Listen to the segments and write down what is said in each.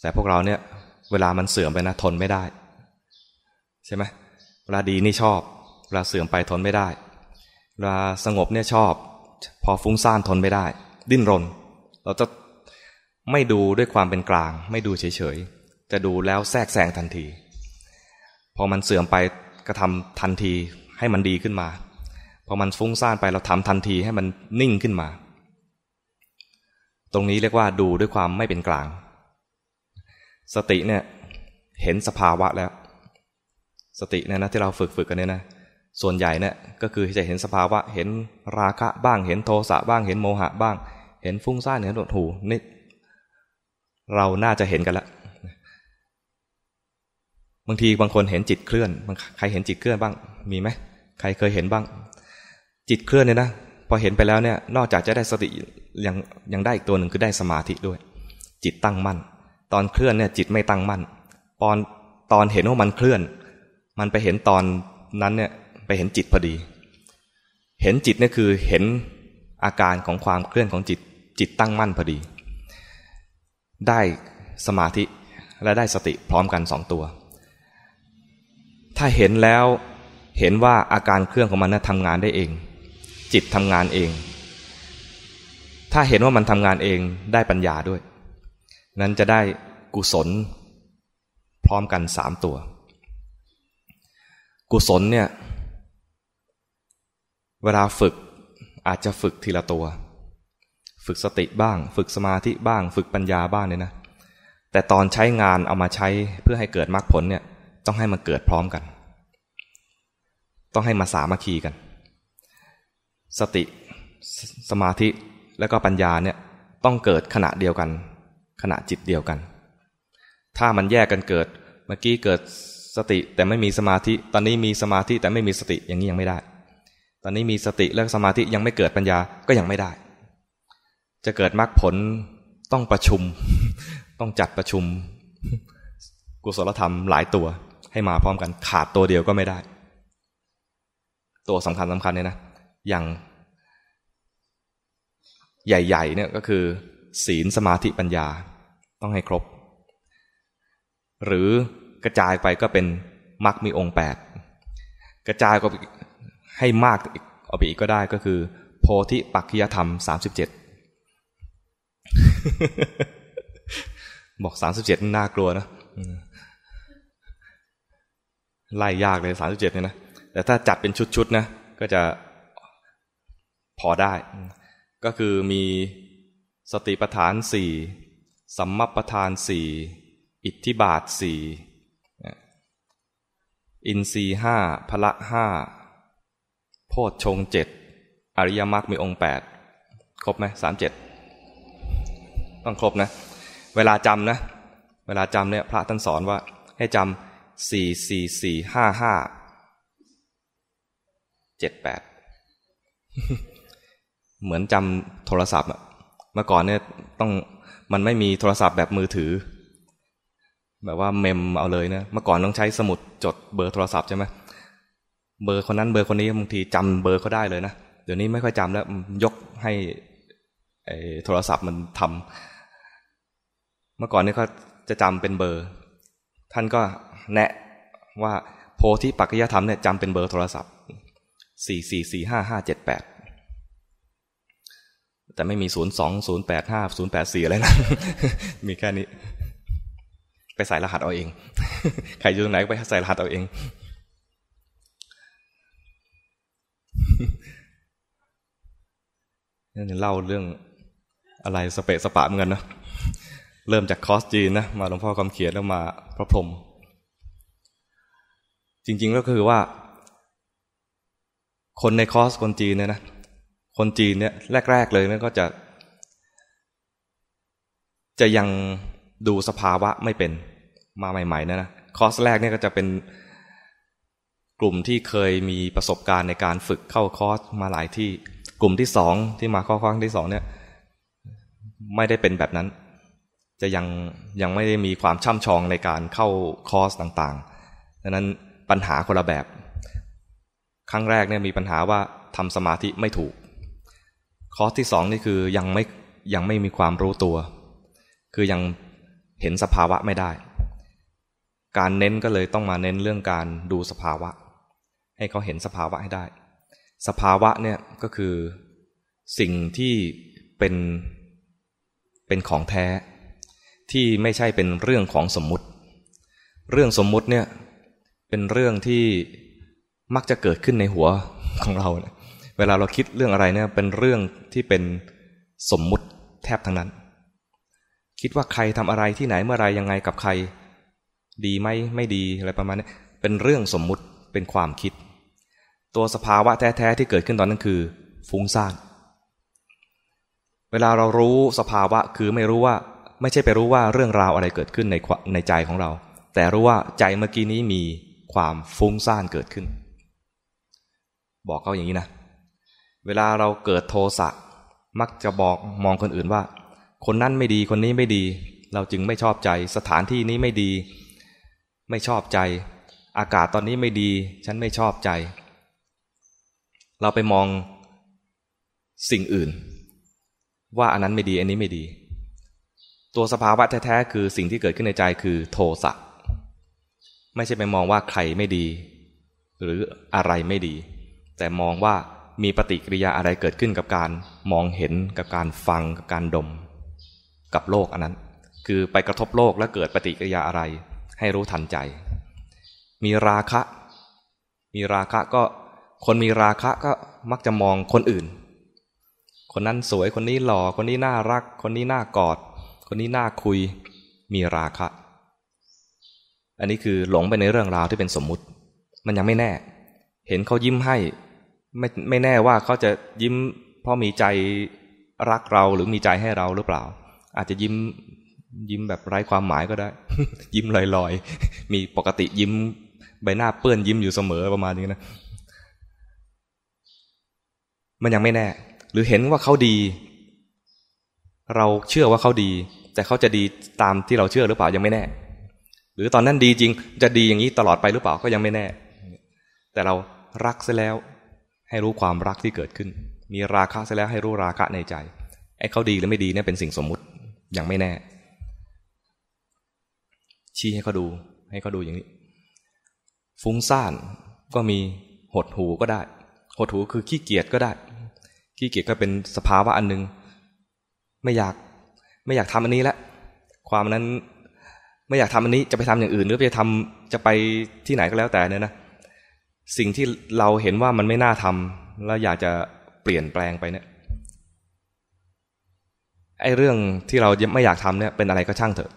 แต่พวกเราเนี่ยเวลามันเสื่อมไปนะทนไม่ได้ ใช่ไหมเวลาดีนี่ชอบเวลาเสื่อมไปทนไม่ได้เวลาสงบเนี่ยชอบ พอฟุ้งซ่านทนไม่ได้ ดิ้นรน เราจะไม่ดูด้วยความเป็นกลาง ไม่ดูเฉยๆจะดูแล้วแทรกแซงทันที พอมันเสื่อมไปกระทำทันทีให้มันดีขึ้นมา พอมันฟุ้งซ่านไปเราทำทันทีให้มันนิ่งขึ้นมา ตรงนี้เรียกว่าดูด้วยความไม่เป็นกลาง สติเนี่ยเห็นสภาวะแล้ว สติเนี่ยนะที่เราฝึกฝึกกันเนี่ยนะส่วนใหญ่เนี่ยก็คือจะเห็นสภาวะ เห็นราคะบ้าง เห็นโทสะบ้าง เห็นโมหะบ้าง เห็นฟุ้งซ่านเห็นหดหูนี่เราน่าจะเห็นกันล้วบางทีบางคนเห็นจิตเคลื่อนใครเห็นจิตเคลื่อนบ้างมีไหมใครเคยเห็นบ้าง จิตเคลื่อนเนี่ยนะพอเห็นไปแล้วเนี่ยนอกจากจะได้สติยังยังได้อีกตัวหนึ่งคือได้สมาธิด้วย จิตตั้งมั่น อนเคลื่อนเนี่ยจิตไม่ตั้งมั่นตอนตอนเห็นว่ามันเคลื่อน มันไปเห็นตอนนั้นเนี่ยไปเห็นจิตพอดี เห็นจิตเนี่ยคือเห็นอาการของความเคลื่อนของจิตจิตตั้งมั่นพอดี ได้สมาธิและได้สติพร้อมกันสองตัว ถ้าเห็นแล้วเห็นว่าอาการเครื่องของมันน่ะทำงานได้เอง จิตทำงานเอง ถ้าเห็นว่ามันทำงานเองได้ปัญญาด้วย นั้นจะได้กุศล พร้อมกันสามตัว กุศลเนี่ย เวลาฝึกอาจจะฝึกทีละตัว ฝึกสติบ้าง ฝึกสมาธิบ้าง ฝึกปัญญาบ้างเนี่ยนะ แต่ตอนใช้งานเอามาใช้เพื่อให้เกิดมรรคผลเนี่ย ต้องให้มันเกิดพร้อมกัน ต้องให้มาสามัคคีกัน สติสมาธิแล้วก็ปัญญาเนี่ยต้องเกิดขณะเดียวกัน ขณะจิตเดียวกัน ถ้ามันแยกกันเกิด เมื่อกี้เกิดสติแต่ไม่มีสมาธิ ตอนนี้มีสมาธิแต่ไม่มีสติอย่างนี้ยังไม่ได้ ตอนนี้มีสติแล้วสมาธิยังไม่เกิดปัญญาก็ยังไม่ได้ จะเกิดมรรคผลต้องประชุม ต้องจัดประชุม กุศลธรรมหลายตัว ให้มาพร้อมกันขาดตัวเดียวก็ไม่ได้ ตัวสำคัญสำคัญเนี่ยนะอย่างใหญ่ ๆ เนี่ยก็คือ ศีลสมาธิปัญญาต้องให้ครบ หรือกระจายไปก็เป็นมรรคมีองค์แปดกระจายก็ให้มากเอาไปอีกก็ได้ก็คือ โพธิปักขิยธรรมสามสิบเจ็ดบอกสามสิบเจ็ดน่ากลัวนะไล่ยากเลยสามสิบเจ็ดเนี่ยนะแต่ถ้าจัดเป็นชุดๆนะก็จะพอได้ ก็คือมี สติปัฏฐานสี่สัมมปทานสี่อิทธิบาทสี่อินทรีห้าพละห้าโพชฌงเจ็ดอริยมรรคมีองค์แปดครบไหมสามเจ็ดต้องครบนะ เวลาจำนะ เวลาจำเนี่ยพระท่านสอนว่าให้จำสี่สี่สี่ห้าห้าเจ็ดแปดเหมือนจำโทรศัพท์อะ เมื่อก่อนเนี่ยต้องมันไม่มีโทรศัพท์แบบมือถือ แบบว่าเมมเอาเลยนะเมื่อก่อนต้องใช้สมุดจดเบอร์โทรศัพท์ใช่ไหมเบอร์คนนั้นเบอร์คนนี้บางทีจำเบอร์เขาได้เลยนะเดี๋ยวนี้ไม่ค่อยจำแล้วยกให้โทรศัพท์มันทำเมื่อก่อนนี่เขาจะจำเป็นเบอร์ ท่านก็แนะว่าโพธิปัจจยธรรมเนี่ยจำเป็นเบอร์โทรศัพท์สี่สี่สี่ห้าห้าเจ็ด แต่ไม่มีศูนย์สองศูนย์แปดห้าศูนย์แปดสี่อะไรนะ มีแค่นี้ ไปใส่รหัสเอาเอง ใครอยู่ตรงไหนก็ไปใส่รหัสเอาเอง นี่เล่าเรื่องอะไรสเปะสปะเหมือนกันนะ เริ่มจากคอสจีนนะ มาหลวงพ่อคำเขียนแล้วมาพระพรหมจริง ๆ ก็คือว่า คนในคอสคนจีนเนี่ยนะ คนจีนเนี่ยแรก ๆ เลยเนี่ยก็จะ จะยังดูสภาวะไม่เป็นมาใหม่ๆนะนะคอร์สแรกเนี่ยก็จะเป็นกลุ่มที่เคยมีประสบการณ์ในการฝึกเข้าคอร์สมาหลายที่กลุ่มที่สองที่มาเข้าคอร์สที่สองเนี่ย ไม่ได้เป็นแบบนั้น จะยังยังไม่ได้มีความช่ำชองในการเข้าคอร์สต่างๆดังนั้นปัญหาคนละแบบ ครั้งแรกเนี่ยมีปัญหาว่าทำสมาธิไม่ถูก คอร์สที่สองนี่คือยังไม่ยังไม่มีความรู้ตัว คือยังเห็นสภาวะไม่ได้ การเน้นก็เลยต้องมาเน้นเรื่องการดูสภาวะ ให้เขาเห็นสภาวะให้ได้ สภาวะเนี่ยก็คือสิ่งที่เป็นเป็นของแท้ที่ไม่ใช่เป็นเรื่องของสมมุติ เรื่องสมมุติเนี่ยเป็นเรื่องที่มักจะเกิดขึ้นในหัวของเราเนี่ย เวลาเราคิดเรื่องอะไรเนี่ยเป็นเรื่องที่เป็นสมมุติแทบทั้งนั้น คิดว่าใครทำอะไรที่ไหนเมื่อไรยังไงกับใคร ดีไหมไม่ดีอะไรประมาณนี้เป็นเรื่องสมมุติเป็นความคิด ตัวสภาวะแท้ๆที่เกิดขึ้นตอนนั้นคือ ฟุ้งซ่านเวลาเรารู้สภาวะคือไม่รู้ว่าไม่ใช่ไปรู้ว่าเรื่องราวอะไรเกิดขึ้นในในใจของเรา แต่รู้ว่าใจเมื่อกี้นี้มีความฟุ้งซ่านเกิดขึ้น บอกเขาอย่างนี้นะ เวลาเราเกิดโทสะมักจะบอกมองคนอื่นว่า คนนั้นไม่ดีคนนี้ไม่ดี เราจึงไม่ชอบใจ สถานที่นี้ไม่ดี ไม่ชอบใจ อากาศตอนนี้ไม่ดี ฉันไม่ชอบใจ เราไปมองสิ่งอื่น ว่าอันนั้นไม่ดีอันนี้ไม่ดี ตัวสภาวะแท้ๆคือสิ่งที่เกิดขึ้นในใจคือโทสะไม่ใช่ไปมองว่าใครไม่ดี หรืออะไรไม่ดี แต่มองว่า มีปฏิกิริยาอะไรเกิดขึ้นกับการมองเห็นกับการฟังกับการดม กับโลกอันนั้น คือไปกระทบโลกแล้วเกิดปฏิกิริยาอะไร ให้รู้ทันใจ มีราคะ มีราคะก็คนมีราคะก็มักจะมองคนอื่น คนนั้นสวยคนนี้หล่อคนนี้น่ารัก คนนี้น่ากอด คนนี้น่าคุย มีราคะ อันนี้คือหลงไปในเรื่องราวที่เป็นสมมุติ มันยังไม่แน่ เห็นเขายิ้มให้ ไม่ไม่แน่ว่าเขาจะยิ้ม เพราะมีใจรักเราหรือมีใจให้เราหรือเปล่า อาจจะยิ้มยิ้มแบบไร้ความหมายก็ได้ ยิ้มลอยๆ มีปกติยิ้มใบหน้าเปื้อนยิ้มอยู่เสมอประมาณนี้นะ มันยังไม่แน่ หรือเห็นว่าเขาดี เราเชื่อว่าเขาดี แต่เขาจะดีตามที่เราเชื่อหรือเปล่ายังไม่แน่ หรือตอนนั้นดีจริงจะดีอย่างนี้ตลอดไปหรือเปล่าก็ยังไม่แน่ แต่เรารักซะแล้ว ให้รู้ความรักที่เกิดขึ้น มีราคะเสร็จแล้วให้รู้ราคะในใจไอ้เขาดีหรือไม่ดีเนี่ยเป็นสิ่งสมมุติยังไม่แน่ ชี้ให้เขาดู ให้เขาดูอย่างนี้ ฟุ้งซ่านก็มีหดหูก็ได้ หดหูคือขี้เกียจก็ได้ ขี้เกียจก็เป็นสภาวะอันหนึ่งไม่อยากไม่อยากทำอันนี้แล้วความนั้นไม่อยากทำอันนี้จะไปทำอย่างอื่น หรือไปทำจะไปที่ไหนก็แล้วแต่เนี่ยนะ สิ่งที่เราเห็นว่ามันไม่น่าทำแล้วอยากจะเปลี่ยนแปลงไปเนี่ยไอ้เรื่องที่เราไม่อยากทำเนี่ยเป็นอะไรก็ช่างเถอะ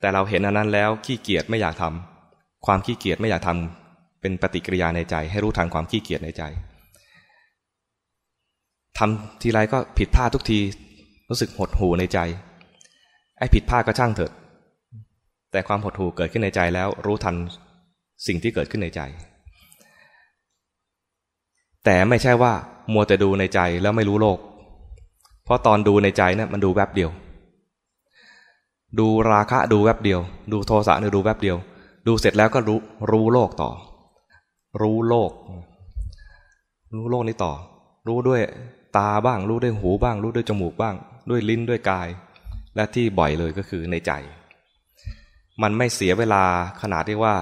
แต่เราเห็นอันนั้นแล้วขี้เกียจไม่อยากทำความขี้เกียจไม่อยากทำเป็นปฏิกิริยาในใจ ให้รู้ทันความขี้เกียจในใจทำทีไรก็ผิดพลาดทุกทีรู้สึกหดหูในใจ ไอ้ผิดพลาดก็ช่างเถอะแต่ความหดหูเกิดขึ้นในใจแล้วรู้ทันสิ่งที่เกิดขึ้นในใจ แต่ไม่ใช่ว่ามัวแต่ดูในใจแล้วไม่รู้โลก เพราะตอนดูในใจเนะี่ยมันดูแวบเดียว ดูราคะดูแวบเดียว ดูโทสะเนี่ยดูแวบเดียว ดูเสร็จแล้วก็รู้รู้โลกต่อ รู้โลก รู้โลกนี้ต่อ รู้ด้วยตาบ้าง รู้ด้วยหูบ้าง รู้ด้วยจมูกบ้าง ด้วยลิ้นด้วยกาย และที่บ่อยเลยก็คือในใจ มันไม่เสียเวลาขนาดที่ว่า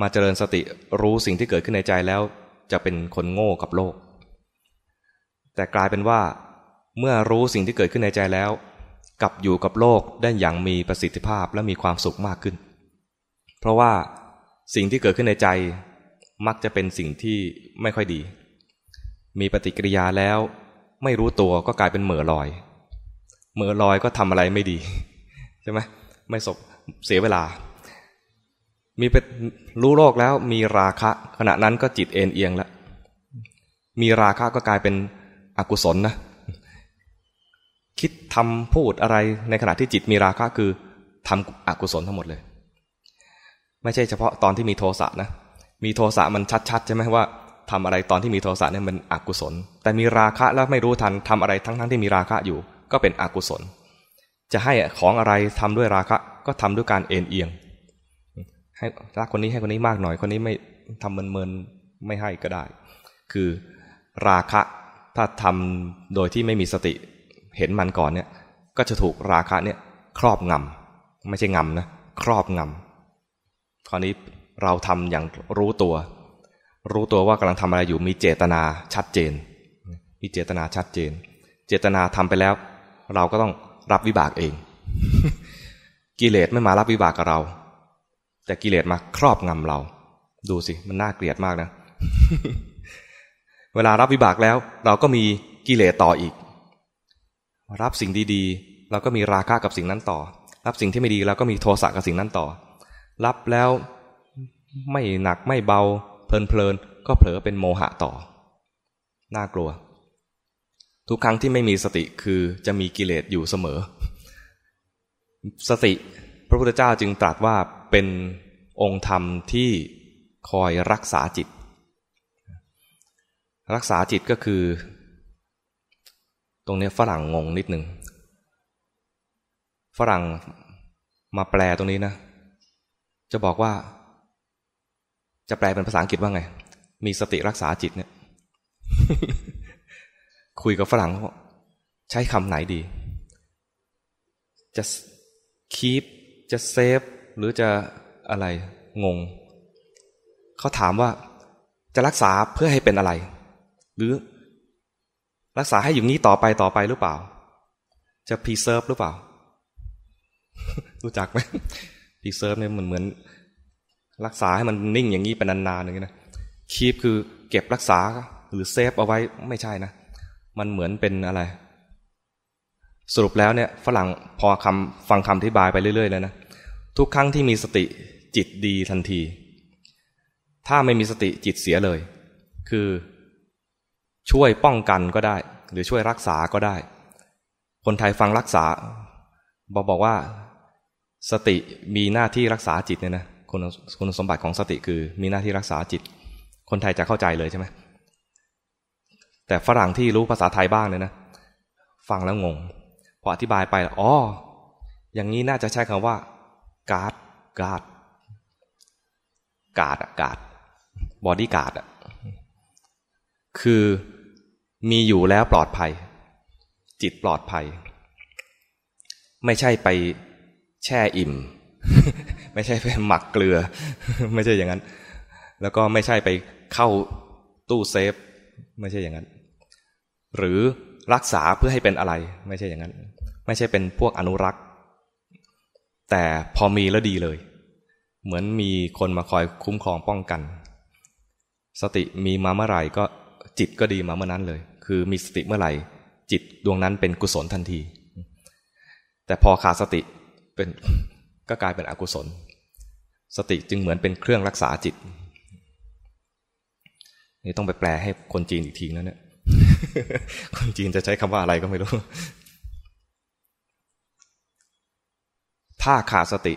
มาเจริญสติรู้สิ่งที่เกิดขึ้นในใจแล้ว จะเป็นคนโง่กับโลก แต่กลายเป็นว่า เมื่อรู้สิ่งที่เกิดขึ้นในใจแล้ว กลับอยู่กับโลกได้อย่างมีประสิทธิภาพและมีความสุขมากขึ้น เพราะว่าสิ่งที่เกิดขึ้นในใจมักจะเป็นสิ่งที่ไม่ค่อยดี มีปฏิกิริยาแล้ว ไม่รู้ตัวก็กลายเป็นเหม่อลอย เหม่อลอยก็ทำอะไรไม่ดี ใช่ไหมไม่สบเสียเวลา มีเป็นรู้โลกแล้วมีราคะ ขณะนั้นก็จิตเอ็นเอียงแล้วมีราคะก็กลายเป็นอกุศลนะ คิดทำพูดอะไรในขณะที่จิตมีราคะคือทำอกุศลทั้งหมดเลย ไม่ใช่เฉพาะตอนที่มีโทสะนะ มีโทสะมันชัดๆใช่ไหมว่าทำอะไรตอนที่มีโทสะเนี่ยมันอกุศล แต่มีราคะแล้วไม่รู้ทันทำอะไรทั้งๆที่มีราคะอยู่ ก็เป็นอกุศล จะให้ของอะไรทำด้วยราคะก็ทำด้วยการเอ็นเอียง ให้รักคนนี้ให้คนนี้มากหน่อย คนนี้ไม่ทำเมินเมินไม่ให้ก็ได้ คือราคะถ้าทำโดยที่ไม่มีสติเห็นมันก่อนเนี่ยก็จะถูกราคะเนี่ยครอบงไม่ใช่งำนะครอบงำคราวนี้เราทำอย่างรู้ตัว รู้ตัวว่ากำลังทำอะไรอยู่มีเจตนาชัดเจน มีเจตนาชัดเจน เจตนาทำไปแล้ว เราก็ต้องรับวิบากเอง กิเลสไม่มารับวิบากกับเรา แต่กิเลสมาครอบงำเรา ดูสิมันน่าเกลียดมากนะ เวลารับวิบากแล้ว เราก็มีกิเลสต่ออีก รับสิ่งดีๆ เราก็มีราคะกับสิ่งนั้นต่อ รับสิ่งที่ไม่ดีเราก็มีโทสะกับสิ่งนั้นต่อ รับแล้วไม่หนักไม่เบา เพลินๆก็เผลอเป็นโมหะต่อ น่ากลัว ทุกครั้งที่ไม่มีสติคือจะมีกิเลสอยู่เสมอ สติพระพุทธเจ้าจึงตรัสว่า เป็นองค์ธรรมที่คอยรักษาจิต รักษาจิตก็คือ ตรงนี้ฝรั่งงงนิดหนึ่งฝรั่งมาแปลตรงนี้นะ จะบอกว่า จะแปลเป็นภาษาอังกฤษว่าไง มีสติรักษาจิตเนี่ย คุยกับฝรั่งเขาใช้คำไหนดี จะ keep จะ save หรือจะอะไรงงเขาถามว่าจะรักษาเพื่อให้เป็นอะไร หรือรักษาให้อยู่นี้ต่อไปต่อไปหรือเปล่า จะ preserve หรือเปล่า รู้จักไหม preserve เนี่ยมันเหมือน รักษาให้มันนิ่งอย่างนี้เป็นนานๆอย่างนี้นะ keep คือเก็บรักษาหรือเซฟเอาไว้ไม่ใช่นะ มันเหมือนเป็นอะไร สรุปแล้วเนี่ยฝรั่งพอคำฟังคำอธิบายไปเรื่อยๆแล้วนะ ทุกครั้งที่มีสติจิตดีทันที ถ้าไม่มีสติจิตเสียเลย คือช่วยป้องกันก็ได้ หรือช่วยรักษาก็ได้ คนไทยฟังรักษา บอกบอกว่า สติมีหน้าที่รักษาจิตเนี่ยนะคุณคุณสมบัติของสติคือมีหน้าที่รักษาจิต คนไทยจะเข้าใจเลยใช่ไหมแต่ฝรั่งที่รู้ภาษาไทยบ้างเนี่ยนะ ฟังแล้วงง พออธิบายไปอ๋ออย่างนี้น่าจะใช้คำว่า guard guard guard อะ guard bodyguard อะคือมีอยู่แล้วปลอดภัย จิตปลอดภัย ไม่ใช่ไปแช่อิ่ม ไม่ใช่ไปหมักเกลือ ไม่ใช่อย่างนั้น แล้วก็ไม่ใช่ไปเข้าตู้เซฟ ไม่ใช่อย่างนั้น หรือรักษาเพื่อให้เป็นอะไร ไม่ใช่อย่างนั้น ไม่ใช่เป็นพวกอนุรักษ์ แต่พอมีแล้วดีเลย เหมือนมีคนมาคอยคุ้มครองป้องกัน สติมีมาเมื่อไหร่ก็จิตก็ดีมาเมื่อนั้นเลย คือมีสติเมื่อไหร่ จิตดวงนั้นเป็นกุศลทันที แต่พอขาดสติเป็นก็กลายเป็นอกุศล สติจึงเหมือนเป็นเครื่องรักษาจิต นี่ต้องไปแปลให้คนจีนอีกทีนะเนี่ยคนจีนจะใช้คำว่าอะไรก็ไม่รู้ ถ้าขาดสติ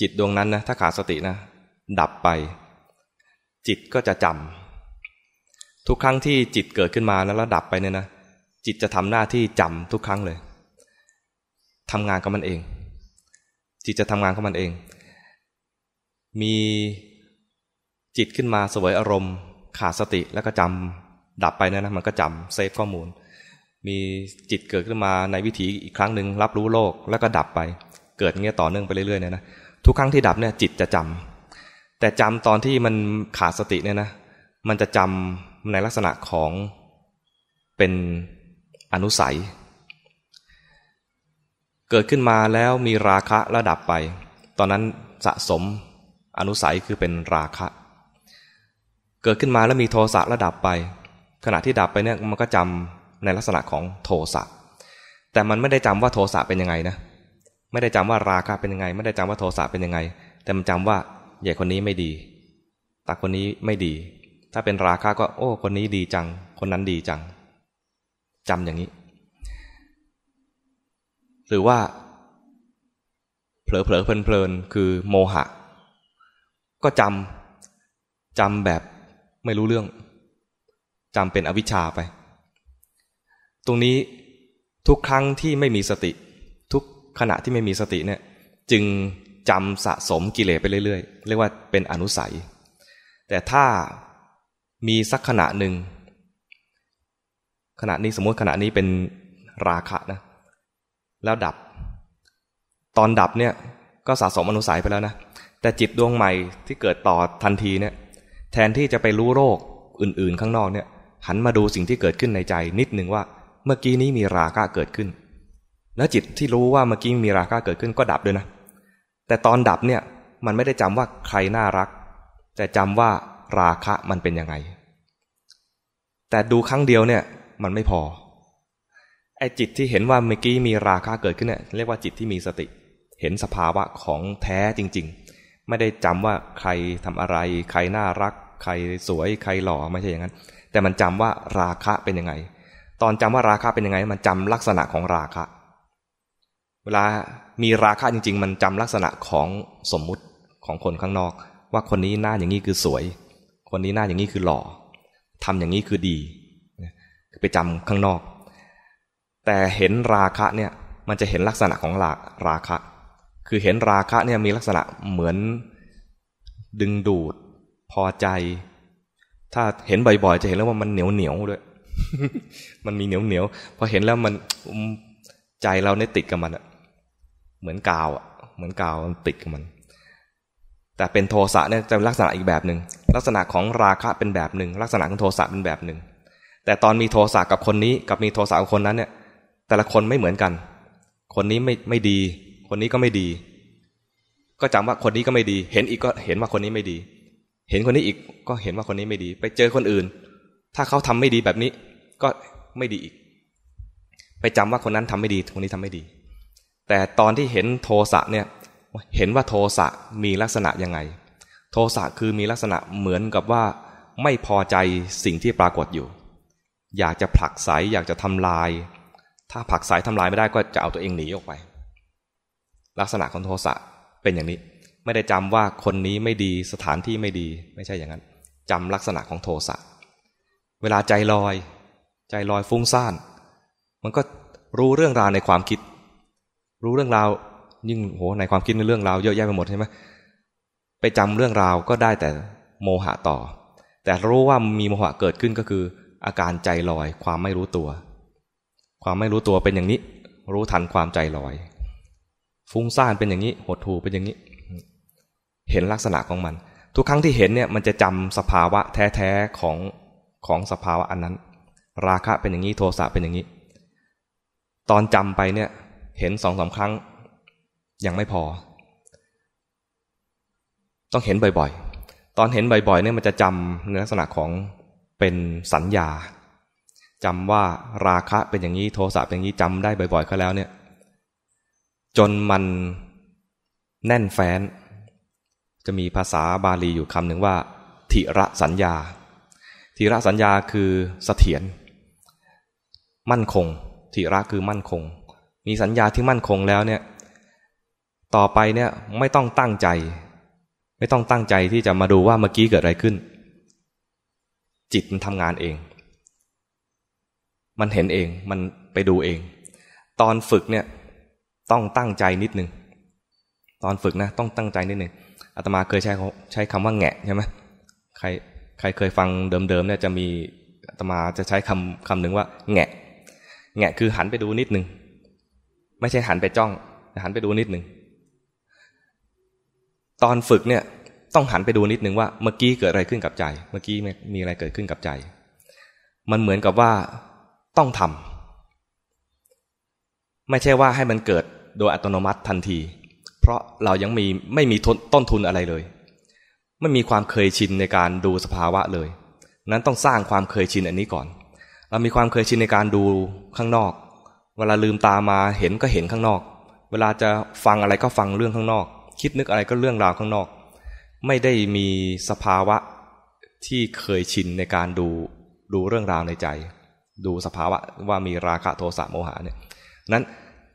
จิตดวงนั้นนะถ้าขาดสตินะ ดับไป จิตก็จะจำทุกครั้งที่จิตเกิดขึ้นมาแล้วดับไปเนี่ยนะจิตจะทำหน้าที่จำทุกครั้งเลยทำงานกับมันเอง จิตจะทำงานของมันเอง มีจิตขึ้นมาสวยอารมณ์ ขาดสติแล้วก็จำดับไปนะนะมันก็จำเซฟข้อมูลมีจิตเกิดขึ้นมาในวิถีอีกครั้งหนึ่งรับรู้โลกแล้วก็ดับไป เกิดเงี้ยต่อเนื่องไปเรื่อยๆเนี่ยนะทุกครั้งที่ดับเนี่ยจิตจะจำแต่จำตอนที่มันขาดสติเนี่ยนะมันจะจำในลักษณะของเป็นอนุสัย เกิดขึ้นมาแล้วมีราคะระดับไป ตอนนั้นสะสมอนุสัยคือเป็นราคะ เกิดขึ้นมาแล้วมีโทสะระดับไป ขณะที่ดับไปเนี่ยมันก็จำในลักษณะของโทสะแต่มันไม่ได้จำว่าโทสะเป็นยังไงนะ ไม่ได้จำว่าราคะเป็นยังไง ไม่ได้จำว่าโทสะเป็นยังไง แต่มันจำว่าใหญ่คนนี้ไม่ดีตาคนนี้ไม่ดี ถ้าเป็นราคะก็ โอ้ คนนี้ดีจัง คนนั้นดีจังจำอย่างนี้ หรือว่า เผลอเผลอเพลินเพลินคือโมหะ ก็จำจำแบบไม่รู้เรื่องจำเป็นอวิชชาไป ตรงนี้ทุกครั้งที่ไม่มีสติ ขณะที่ไม่มีสติเนี่ยจึงจำสะสมกิเลสไปเรื่อยๆ เรียกว่าเป็นอนุสัย แต่ถ้ามีสักขณะหนึ่งขณะนี้สมมติขณะนี้เป็นราคะนะ แล้วดับ ตอนดับเนี่ยก็สะสมอนุสัยไปแล้วนะ แต่จิตดวงใหม่ที่เกิดต่อทันทีเนี่ย แทนที่จะไปรู้โรคอื่นๆ ข้างนอกเนี่ย หันมาดูสิ่งที่เกิดขึ้นในใจนิดหนึ่งว่า เมื่อกี้นี้มีราคะเกิดขึ้น แล้วจิตที่รู้ว่าเมื่อกี้มีราคะเกิดขึ้นก็ดับด้วยนะ แต่ตอนดับเนี่ยมันไม่ได้จำว่าใครน่ารัก แต่จำว่าราคะมันเป็นยังไง แต่ดูครั้งเดียวเนี่ยมันไม่พอ ไอ้จิตที่เห็นว่าเมื่อกี้มีราคะเกิดขึ้นเนี่ยเรียกว่าจิตที่มีสติ เห็นสภาวะของแท้จริง ๆ ไม่ได้จำว่าใครทำอะไร ใครน่ารัก ใครสวย ใครหล่อไม่ใช่อย่างนั้น แต่มันจำว่าราคะเป็นยังไง ตอนจำว่าราคะเป็นยังไง มันจำลักษณะของราคะ เวลามีราคะจริง ๆ มันจำลักษณะของสมมุติของคนข้างนอก ว่าคนนี้หน้าอย่างนี้คือสวย คนนี้หน้าอย่างนี้คือหล่อทำอย่างนี้คือดีไปจำข้างนอก แต่เห็นราคะเนี่ยมันจะเห็นลักษณะของราราคะ คือเห็นราคะเนี่ยมีลักษณะเหมือนดึงดูด พอใจ ถ้าเห็นบ่อยๆ จะเห็นแล้วว่ามันเหนียวเหนียวด้วย มันมีเหนียวเหนียวพอเห็นแล้วมันใจเราเนี่ยติดกับมันอะ เหมือนกาวอะเหมือนกาวมันติดกับมัน แต่เป็นโทสะเนี่ยจะลักษณะอีกแบบหนึ่งลักษณะของราคะเป็นแบบหนึ่งลักษณะของโทสะเป็นแบบหนึ่งแต่ตอนมีโทสะกับคนนี้กับมีโทสะกับคนนั้นเนี่ย แต่ละคนไม่เหมือนกัน คนนี้ไม่ไม่ดี คนนี้ก็ไม่ดี ก็จำว่าคนนี้ก็ไม่ดี เห็นอีกก็เห็นว่าคนนี้ไม่ดี เห็นคนนี้อีกก็เห็นว่าคนนี้ไม่ดี ไปเจอคนอื่น ถ้าเขาทำไม่ดีแบบนี้ ก็ไม่ดีอีก ไปจำว่าคนนั้นทำไม่ดีคนนี้ทำไม่ดี แต่ตอนที่เห็นโทสะเนี่ยเห็นว่าโทสะมีลักษณะยังไง โทสะคือมีลักษณะเหมือนกับว่า ไม่พอใจสิ่งที่ปรากฏอยู่ อยากจะผลักไสอยากจะทำลาย ถ้าผลักไสทำลายไม่ได้ก็จะเอาตัวเองหนีออกไป ลักษณะของโทสะเป็นอย่างนี้ ไม่ได้จำว่าคนนี้ไม่ดีสถานที่ไม่ดีไม่ใช่อย่างนั้นจำลักษณะของโทสะเวลาใจลอย ใจลอยฟุ้งซ่าน มันก็รู้เรื่องราวในความคิด รู้เรื่องราว ยิ่งโหในความคิดในเรื่องราวเยอะแยะไปหมดใช่ไหมไปจำเรื่องราวก็ได้แต่โมหะต่อ แต่รู้ว่ามีโมหะเกิดขึ้นก็คือ อาการใจลอย ความไม่รู้ตัว ความไม่รู้ตัวเป็นอย่างนี้ รู้ทันความใจลอย ฟุ้งซ่านเป็นอย่างนี้ หดหู่เป็นอย่างนี้ เห็นลักษณะของมัน ทุกครั้งที่เห็นเนี่ยมันจะจำสภาวะแท้ๆของของสภาวะอันนั้น ราคะเป็นอย่างนี้โทสะเป็นอย่างนี้ ตอนจำไปเนี่ย เห็นสองสาครั้ง ยังไม่พอ ต้องเห็นบ่อยๆ ตอนเห็นบ่อยๆเนี่ยมันจะจำในลักษณะของเป็นสัญญาจำว่าราคะเป็นอย่างนี้โทสะเป็นอย่างนี้จำได้บ่อยๆเขาแล้วเนี่ย จนมันแน่นแฟ้น จะมีภาษาบาลีอยู่คำหนึ่งว่าทิระสัญญาทิระสัญญาคือเสถียรมั่นคงทิระคือมั่นคง มีสัญญาที่มั่นคงแล้วเนี่ย ต่อไปเนี่ยไม่ต้องตั้งใจ ไม่ต้องตั้งใจที่จะมาดูว่าเมื่อกี้เกิดอะไรขึ้น จิตมันทำงานเอง มันเห็นเองมันไปดูเอง ตอนฝึกเนี่ยต้องตั้งใจนิดนึง ตอนฝึกนะต้องตั้งใจนิดนึงอาตมาเคยใช้ใช้คำว่าแงะใช่ไหมใครใครเคยฟังเดิมๆเนี่ยจะมีอาตมาจะใช้คำคำหนึ่งว่า แงะ แงะคือหันไปดูนิดนึง ไม่ใช่หันไปจ้องหันไปดูนิดหนึ่งตอนฝึกเนี่ยต้องหันไปดูนิดนึงว่าเมื่อกี้เกิดอะไรขึ้นกับใจ เมื่อกี้มีอะไรเกิดขึ้นกับใจ มันเหมือนกับว่าต้องทำไม่ใช่ว่าให้มันเกิดโดยอัตโนมัติทันที เพราะเรายังมีไม่มีต้นทุนอะไรเลย ไม่มีความเคยชินในการดูสภาวะเลย นั้นต้องสร้างความเคยชินอันนี้ก่อน เรามีความเคยชินในการดูข้างนอก เวลาลืมตามาเห็นก็เห็นข้างนอก เวลาจะฟังอะไรก็ฟังเรื่องข้างนอก คิดนึกอะไรก็เรื่องราวข้างนอก ไม่ได้มีสภาวะที่เคยชินในการดูดูเรื่องราวในใจ ดูสภาวะว่ามีราคะโทสะโมหะเนี่ยนั้น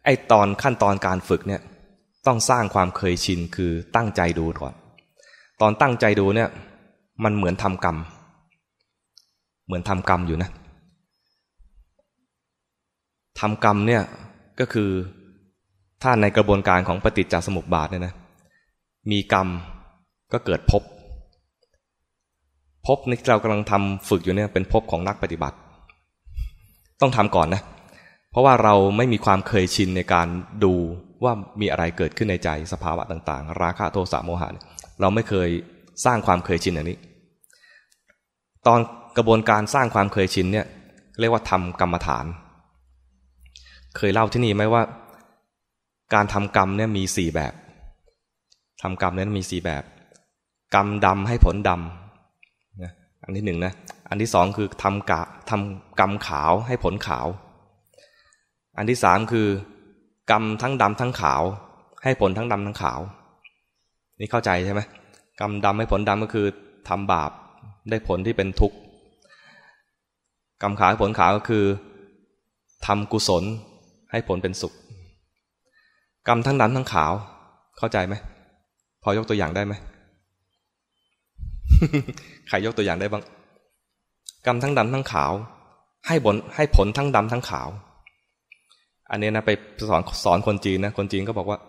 ไอตอนขั้นตอนการฝึกเนี่ยต้องสร้างความเคยชินคือตั้งใจดูก่อน ตอนตั้งใจดูเนี่ยมันเหมือนทำกรรม เหมือนทำกรรมอยู่นะ ทำกรรมเนี่ยก็คือถ้าในกระบวนการของปฏิจจสมุปบาทเนี่ยนะมีกรรมก็เกิดภพภพนี่เรากำลังทำฝึกอยู่เนี่ยเป็นภพของนักปฏิบัติ ต้องทำก่อนนะ เพราะว่าเราไม่มีความเคยชินในการดูว่ามีอะไรเกิดขึ้นในใจสภาวะต่างๆ ราคะโทสะโมหะเราไม่เคยสร้างความเคยชินอย่างนี้ ตอนกระบวนการสร้างความเคยชินเนี่ยเรียกว่าทำกรรมฐาน เคยเล่าที่นี่ไหมว่า การทำกรรมเนี่ยมีสี่แบบทำกรรมเนี่ยมีสี่แบบ กรรมดำให้ผลดำนะอันที่หนึ่งนะอันที่สองคือทำกะทำกรรมขาวให้ผลขาว อันที่สามคือกรรมทั้งดำทั้งขาว ให้ผลทั้งดำทั้งขาว นี่เข้าใจใช่ไหมกรรมดำให้ผลดำก็คือทำบาปได้ผลที่เป็นทุกข์กรรมขาวให้ผลขาวก็คือทำกุศล ให้ผลเป็นสุข กรรมทั้งดำทั้งขาว เข้าใจไหม พอยกตัวอย่างได้ไหมใครยกตัวอย่างได้บ้าง กรรมทั้งดำทั้งขาว ให้ผลให้ผลทั้งดำทั้งขาว อันนี้นะไปสอนสอนคนจีนนะ คนจีนก็บอกว่า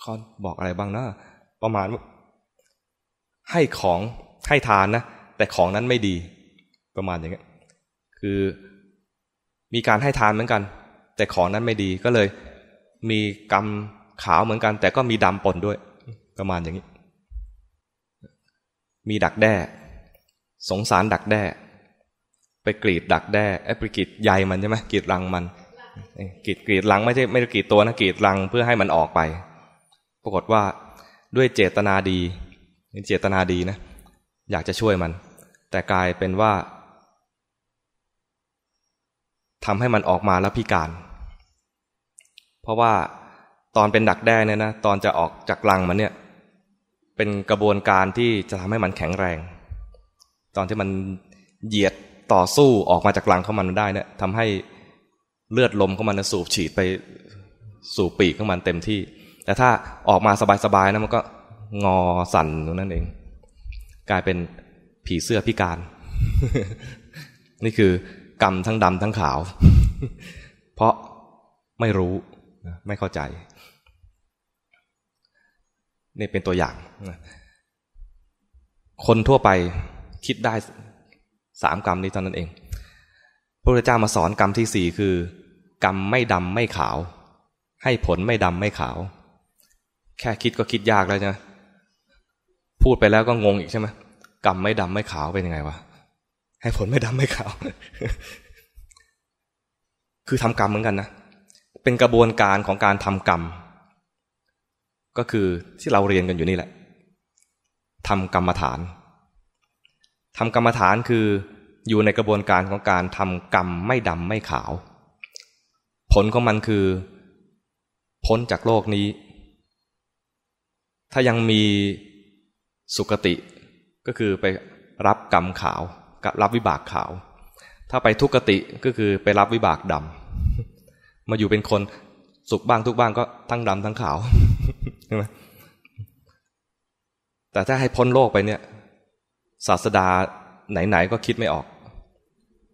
เขาบอกอะไรบ้างนะประมาณว่าให้ของให้ทานนะ แต่ของนั้นไม่ดีประมาณอย่างเงี้ยคือ มีการให้ทานเหมือนกัน แต่ของนั้นไม่ดีก็เลย มีกรรมขาวเหมือนกัน แต่ก็มีดำปนด้วย ประมาณอย่างนี้ มีดักแด้ สงสารดักแด้ ไปกรีดดักแด้ไอ้ไปกรีดใยมันใช่ไหมกรีดรังมันกรีดกรีดรังไม่ใช่ไม่ได้กรีดตัวนะกรีดรังเพื่อให้มันออกไป ปรากฏว่าด้วยเจตนาดีเจตนาดีนะ อยากจะช่วยมัน แต่กลายเป็นว่า ทำให้มันออกมาแล้วพิการ เพราะว่าตอนเป็นดักแด้เนี่ยนะตอนจะออกจากรังมันเนี่ยเป็นกระบวนการที่จะทำให้มันแข็งแรง ตอนที่มันเหยียดต่อสู้ออกมาจากรังของมันได้เนี่ยทำให้เลือดลมของมันสูบฉีดไปสู่ปีกของมันเต็มที่ แต่ถ้าออกมาสบายๆนะมันก็งอสั่นนั่นเอง กลายเป็นผีเสื้อพิการ นี่คือ กรรมทั้งดำทั้งขาว เพราะไม่รู้ไม่เข้าใจนี่เป็นตัวอย่าง คนทั่วไปคิดได้สามกรรมนี้ตอนนั้นเอง พระพุทธเจ้ามาสอนกรรมที่สี่คือ กรรมไม่ดำไม่ขาว ให้ผลไม่ดำไม่ขาว แค่คิดก็คิดยากแล้วใช่ไหมพูดไปแล้วก็งงอีกใช่ไหมกรรมไม่ดำไม่ขาวเป็นยังไงวะ ให้ผลไม่ดำไม่ขาว คือทำกรรมเหมือนกันนะ เป็นกระบวนการของการทำกรรม ก็คือที่เราเรียนกันอยู่นี่แหละทำกรรมฐานทำกรรมฐานคืออยู่ในกระบวนการของการทำกรรมไม่ดำไม่ขาว ผลของมันคือ พ้นจากโลกนี้ ถ้ายังมีสุกติก็คือไปรับกรรมขาว รับวิบากขาว ถ้าไปทุกติก็คือไปรับวิบากดำมาอยู่เป็นคนสุขบ้างทุกบ้างก็ทั้งดำทั้งขาวใช่ไหมแต่ถ้าให้พ้นโลกไปเนี่ย ศาสดาไหนๆก็คิดไม่ออก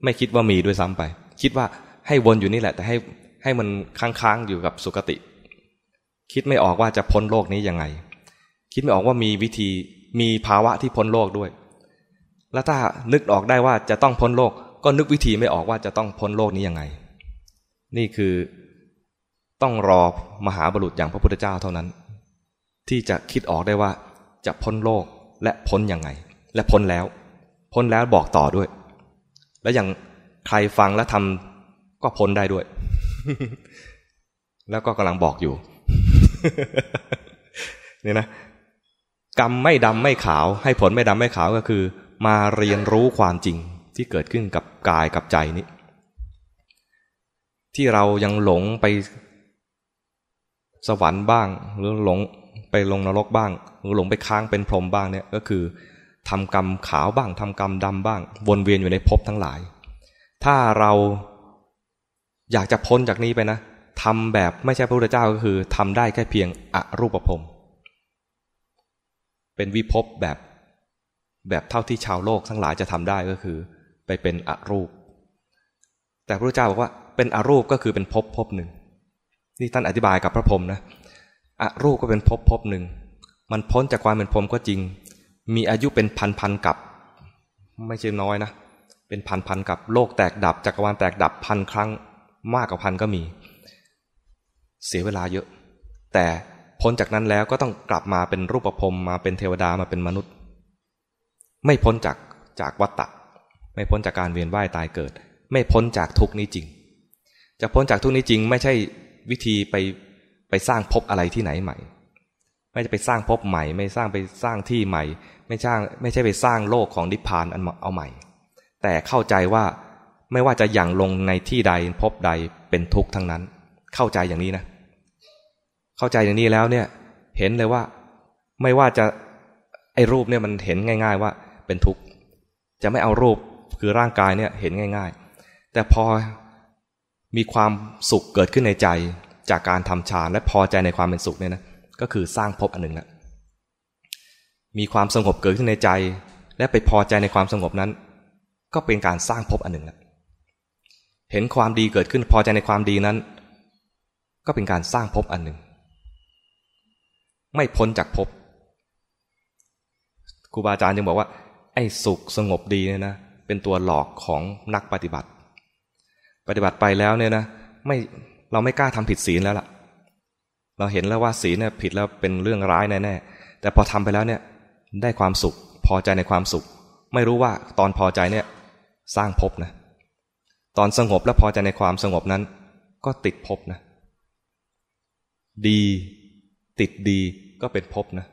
ไม่คิดว่ามีด้วยซ้ำไป คิดว่าให้วนอยู่นี่แหละ แต่ให้ให้มันค้างๆอยู่กับสุกติ คิดไม่ออกว่าจะพ้นโลกนี้ยังไง คิดไม่ออกว่ามีวิธีมีภาวะที่พ้นโลกด้วย แล้วถ้านึกออกได้ว่าจะต้องพ้นโลก ก็นึกวิธีไม่ออกว่าจะต้องพ้นโลกนี้ยังไง นี่คือต้องรอมหาบุรุษอย่างพระพุทธเจ้าเท่านั้น ที่จะคิดออกได้ว่าจะพ้นโลกและพ้นยังไง และพ้นแล้ว พ้นแล้วบอกต่อด้วย แล้วอย่างใครฟังและทำก็พ้นได้ด้วย แล้วก็กำลังบอกอยู่นี่นะกรรมไม่ดำไม่ขาว ให้ผลไม่ดำไม่ขาวก็คือ มาเรียนรู้ความจริงที่เกิดขึ้นกับกายกับใจนี้ ที่เรายังหลงไปสวรรค์บ้าง หรือหลงไปลงนรกบ้าง หรือหลงไปค้างเป็นพรหมบ้างเนี่ยก็คือทำกรรมขาวบ้างทำกรรมดำบ้าง วนเวียนอยู่ในภพทั้งหลาย ถ้าเราอยากจะพ้นจากนี้ไปนะทำแบบไม่ใช่พระพุทธเจ้าก็คือทำได้แค่เพียงอรูปภพเป็นวิภพแบบ แบบเท่าที่ชาวโลกทั้งหลายจะทำได้ก็คือ ไปเป็นอรูป แต่พระเจ้าบอกว่าเป็นอรูปก็คือเป็นภพภพหนึ่งนี่ท่านอธิบายกับพระพรหมนะอรูปก็เป็นภพภพหนึ่งมันพ้นจากความเป็นพรหมก็จริง มีอายุเป็นพันพันกับ ไม่ใช่น้อยนะ เป็นพันพันกับโลกแตกดับจักรวาลแตกดับพันครั้งมากกว่าพันก็มี เสียเวลาเยอะ แต่พ้นจากนั้นแล้วก็ต้องกลับมาเป็นรูปภพมาเป็นเทวดามาเป็นมนุษย์ ไม่พ้นจากจากวัฏฏะไม่พ้นจากการเวียนว่ายตายเกิด ไม่พ้นจากทุกนี้จริง จะพ้นจากทุกนี้จริง ไม่ใช่วิธีไปไปสร้างภพอะไรที่ไหนใหม่ ไม่จะไปสร้างภพใหม่ ไม่สร้างไปสร้างที่ใหม่ ไม่สร้างไม่ใช่ไปสร้างโลกของนิพพานอันเอาใหม่ แต่เข้าใจว่าไม่ว่าจะอย่างลงในที่ใดภพใดเป็นทุกข์ทั้งนั้น เข้าใจอย่างนี้นะ เข้าใจอย่างนี้แล้วเนี่ยเห็นเลยว่า ไม่ว่าจะไอ้รูปเนี่ยมันเห็นง่าย ๆ ว่า เป็นทุกข์ จะไม่เอารูปคือร่างกายเนี่ยเห็นง่าย ๆ แต่พอมีความสุขเกิดขึ้นในใจจากการทำฌานและพอใจในความเป็นสุขเนี่ยนะก็คือสร้างภพอันหนึ่งแล้วมีความสงบเกิดขึ้นในใจ และไปพอใจในความสงบนั้น ก็เป็นการสร้างภพอันหนึ่งล้วเห็นความดีเกิดขึ้นพอใจในความดีนั้น ก็เป็นการสร้างภพอันหนึ่ง ไม่พ้นจากภพครูบาอาจารย์จึงบอกว่า ไอ้สุขสงบดีเนี่ยนะเป็นตัวหลอกของนักปฏิบัติ ปฏิบัติไปแล้วเนี่ยนะไม่เราไม่กล้าทำผิดศีลแล้วล่ะ เราเห็นแล้วว่าศีลเนี่ยผิดแล้วเป็นเรื่องร้ายแน่ๆแต่พอทำไปแล้วเนี่ยได้ความสุขพอใจในความสุข ไม่รู้ว่าตอนพอใจเนี่ยสร้างภพนะ ตอนสงบและพอใจในความสงบนั้น ก็ติดภพนะ ดี ติดดีก็เป็นภพนะ